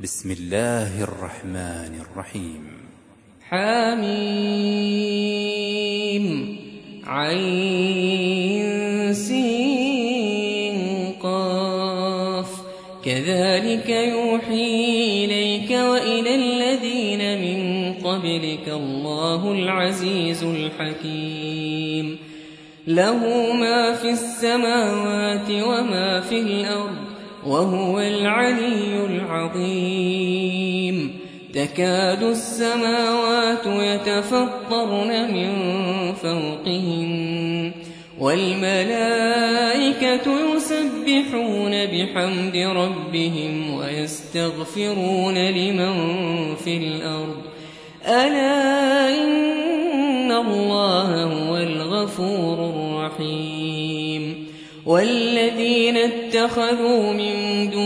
بسم الله الرحمن الرحيم. حميم. عين سين قاف. كذلك يوحي إليك وإلى الذين من قبلك الله العزيز الحكيم. له ما في السماوات وما في الأرض وهو العلي العظيم تكاد السماوات يتفطرن من فوقهن والملائكة يسبحون بحمد ربهم ويستغفرون لمن في الأرض. ألا إن الله هو الغفور الرحيم. والذين اتخذوا من دونه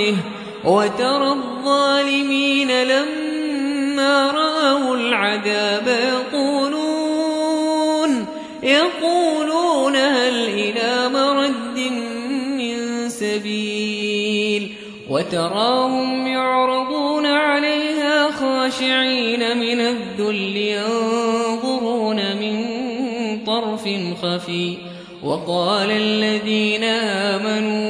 بعده وترى الظالمين لما رأوا العذاب يقولون يقولون هل إلى مرد من سبيل وتراهم يعرضون عليها خاشعين من الذل ينظرون من طرف خفي وقال الذين آمنوا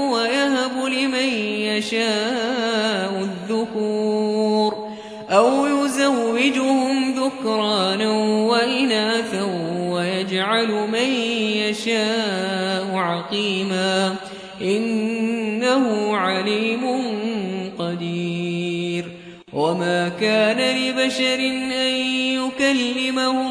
يشاء الذكور أو يزوجهم ذكرانا وإناثا ويجعل من يشاء عقيما إنه عليم قدير وما كان لبشر أن يكلمه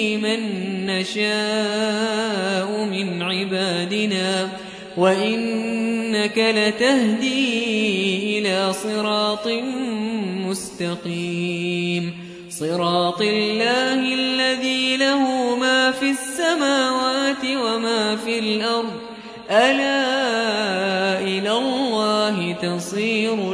من نشاء من عبادنا وإنك لتهدي إلى صراط مستقيم. صراط الله الذي له ما في السماوات وما في الأرض. ألا إلى الله تصير